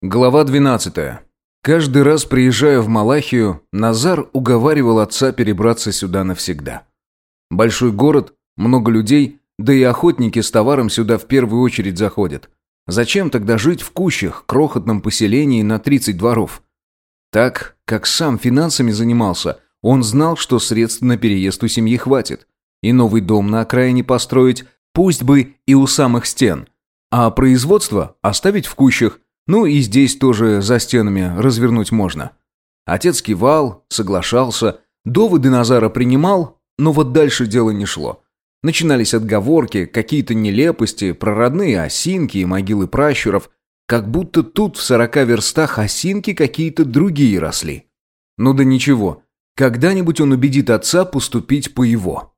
Глава 12. Каждый раз приезжая в Малахию, Назар уговаривал отца перебраться сюда навсегда. Большой город, много людей, да и охотники с товаром сюда в первую очередь заходят. Зачем тогда жить в кущах, крохотном поселении на 30 дворов? Так, как сам финансами занимался, он знал, что средств на переезд у семьи хватит. И новый дом на окраине построить, пусть бы и у самых стен. А производство оставить в кущах – ну и здесь тоже за стенами развернуть можно. Отец кивал, соглашался, доводы Назара принимал, но вот дальше дело не шло. Начинались отговорки, какие-то нелепости, про родные осинки и могилы пращуров, как будто тут в сорока верстах осинки какие-то другие росли. Ну да ничего, когда-нибудь он убедит отца поступить по его.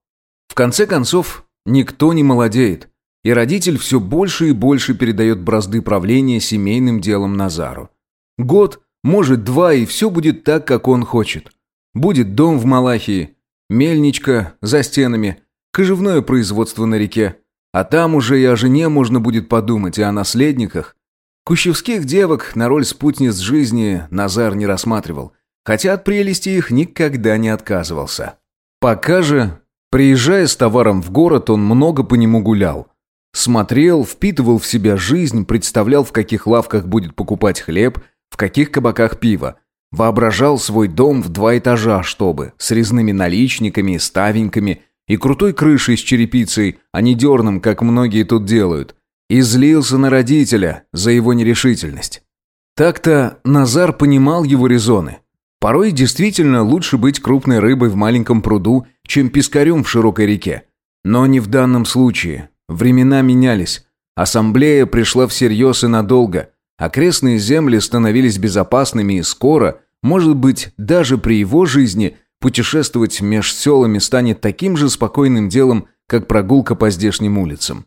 В конце концов, никто не молодеет. И родитель все больше и больше передает бразды правления семейным делом Назару. Год, может два, и все будет так, как он хочет. Будет дом в Малахии, мельничка за стенами, кожевное производство на реке. А там уже и о жене можно будет подумать, и о наследниках. Кущевских девок на роль спутниц жизни Назар не рассматривал, хотя от прелести их никогда не отказывался. Пока же, приезжая с товаром в город, он много по нему гулял. Смотрел, впитывал в себя жизнь, представлял, в каких лавках будет покупать хлеб, в каких кабаках пиво. Воображал свой дом в два этажа, чтобы, с резными наличниками, ставеньками и крутой крышей с черепицей, а не дерном, как многие тут делают. И злился на родителя за его нерешительность. Так-то Назар понимал его резоны. Порой действительно лучше быть крупной рыбой в маленьком пруду, чем пескарем в широкой реке. Но не в данном случае. Времена менялись. Ассамблея пришла всерьез и надолго. Окрестные земли становились безопасными и скоро, может быть, даже при его жизни, путешествовать меж селами станет таким же спокойным делом, как прогулка по здешним улицам.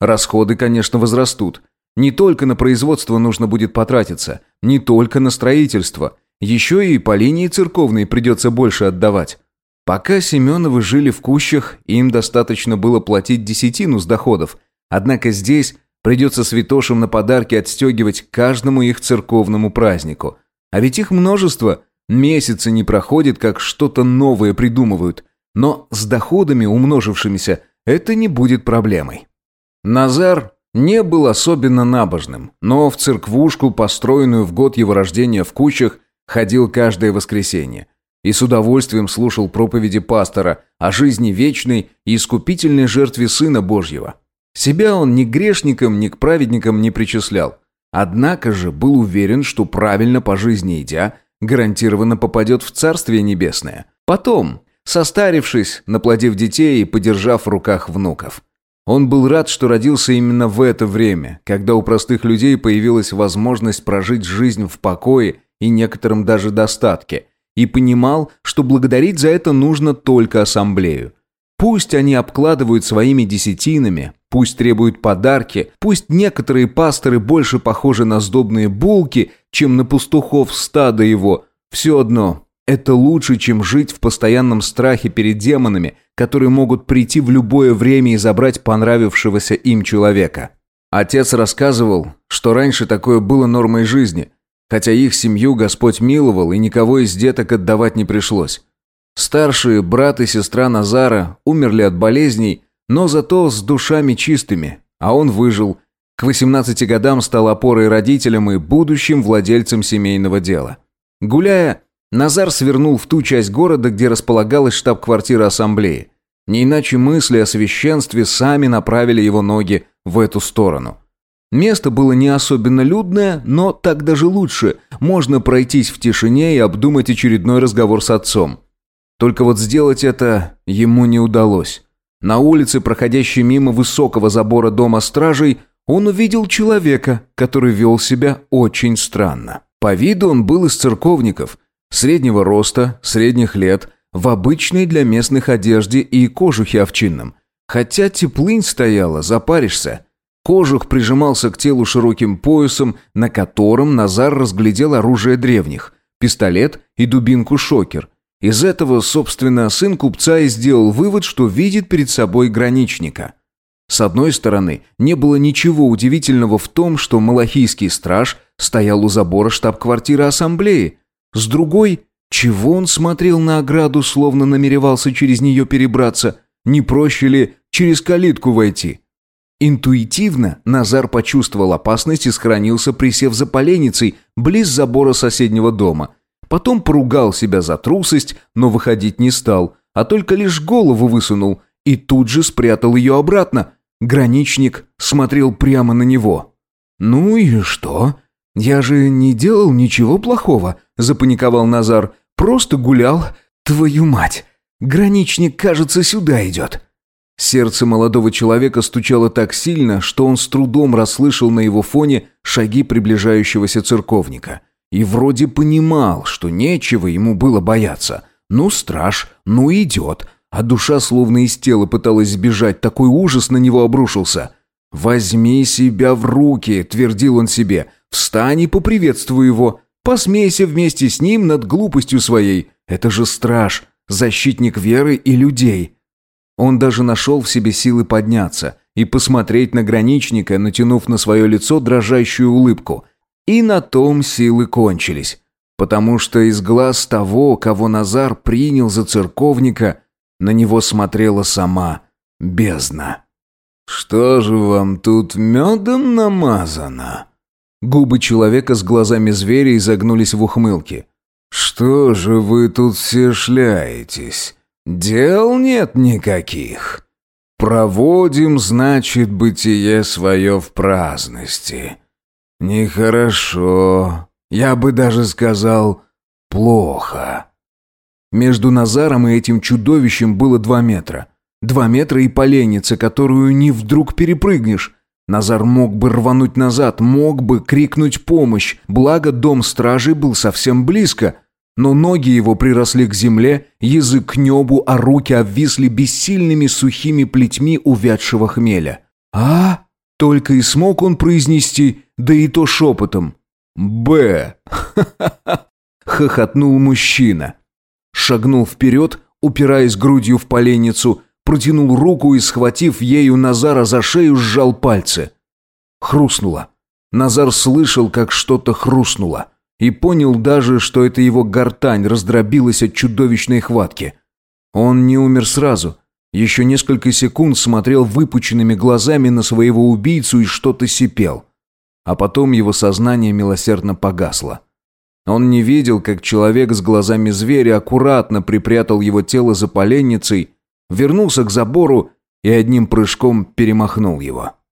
Расходы, конечно, возрастут. Не только на производство нужно будет потратиться, не только на строительство. Еще и по линии церковной придется больше отдавать. Пока Семеновы жили в кущах, им достаточно было платить десятину с доходов. Однако здесь придется святошам на подарки отстегивать каждому их церковному празднику. А ведь их множество. Месяцы не проходит, как что-то новое придумывают. Но с доходами умножившимися это не будет проблемой. Назар не был особенно набожным, но в церквушку, построенную в год его рождения в кучах, ходил каждое воскресенье и с удовольствием слушал проповеди пастора о жизни вечной и искупительной жертве Сына Божьего. Себя он ни к грешникам, ни к праведникам не причислял. Однако же был уверен, что правильно по жизни идя, гарантированно попадет в Царствие Небесное. Потом, состарившись, наплодив детей и подержав в руках внуков. Он был рад, что родился именно в это время, когда у простых людей появилась возможность прожить жизнь в покое и некотором даже достатке – и понимал, что благодарить за это нужно только ассамблею. Пусть они обкладывают своими десятинами, пусть требуют подарки, пусть некоторые пасторы больше похожи на сдобные булки, чем на пастухов стада его, все одно это лучше, чем жить в постоянном страхе перед демонами, которые могут прийти в любое время и забрать понравившегося им человека. Отец рассказывал, что раньше такое было нормой жизни, хотя их семью Господь миловал и никого из деток отдавать не пришлось. Старшие брат и сестра Назара умерли от болезней, но зато с душами чистыми, а он выжил. К 18 годам стал опорой родителям и будущим владельцем семейного дела. Гуляя, Назар свернул в ту часть города, где располагалась штаб-квартира ассамблеи. Не иначе мысли о священстве сами направили его ноги в эту сторону. Место было не особенно людное, но так даже лучше. Можно пройтись в тишине и обдумать очередной разговор с отцом. Только вот сделать это ему не удалось. На улице, проходящей мимо высокого забора дома стражей, он увидел человека, который вел себя очень странно. По виду он был из церковников, среднего роста, средних лет, в обычной для местных одежде и кожухе овчинном. Хотя теплынь стояла, запаришься – Кожух прижимался к телу широким поясом, на котором Назар разглядел оружие древних – пистолет и дубинку-шокер. Из этого, собственно, сын купца и сделал вывод, что видит перед собой граничника. С одной стороны, не было ничего удивительного в том, что малахийский страж стоял у забора штаб-квартиры ассамблеи. С другой, чего он смотрел на ограду, словно намеревался через нее перебраться? Не проще ли через калитку войти? Интуитивно Назар почувствовал опасность и схоронился, присев за поленницей, близ забора соседнего дома. Потом поругал себя за трусость, но выходить не стал, а только лишь голову высунул и тут же спрятал ее обратно. Граничник смотрел прямо на него. «Ну и что? Я же не делал ничего плохого», – запаниковал Назар. «Просто гулял. Твою мать! Граничник, кажется, сюда идет». Сердце молодого человека стучало так сильно, что он с трудом расслышал на его фоне шаги приближающегося церковника. И вроде понимал, что нечего ему было бояться. Ну, страж, ну, идет. А душа словно из тела пыталась сбежать, такой ужас на него обрушился. «Возьми себя в руки», — твердил он себе. «Встань и поприветствуй его. Посмейся вместе с ним над глупостью своей. Это же страж, защитник веры и людей». Он даже нашел в себе силы подняться и посмотреть на граничника, натянув на свое лицо дрожащую улыбку. И на том силы кончились, потому что из глаз того, кого Назар принял за церковника, на него смотрела сама бездна. «Что же вам тут медом намазано?» Губы человека с глазами зверя изогнулись в ухмылке. «Что же вы тут все шляетесь? Дел нет никаких. Проводим, значит, бытие свое в праздности. Нехорошо. Я бы даже сказал, плохо. Между Назаром и этим чудовищем было два метра. Два метра и поленница, которую не вдруг перепрыгнешь. Назар мог бы рвануть назад, мог бы крикнуть помощь, благо дом стражи был совсем близко – но ноги его приросли к земле, язык к небу, а руки обвисли бессильными сухими плетьми увядшего хмеля. «А?» — только и смог он произнести, да и то шепотом. «Б!» — хохотнул мужчина. Шагнул вперед, упираясь грудью в поленницу, протянул руку и, схватив ею Назара за шею, сжал пальцы. Хрустнуло. Назар слышал, как что-то хрустнуло и понял даже, что это его гортань раздробилась от чудовищной хватки. Он не умер сразу. Еще несколько секунд смотрел выпученными глазами на своего убийцу и что-то сипел. А потом его сознание милосердно погасло. Он не видел, как человек с глазами зверя аккуратно припрятал его тело за поленницей, вернулся к забору и одним прыжком перемахнул его.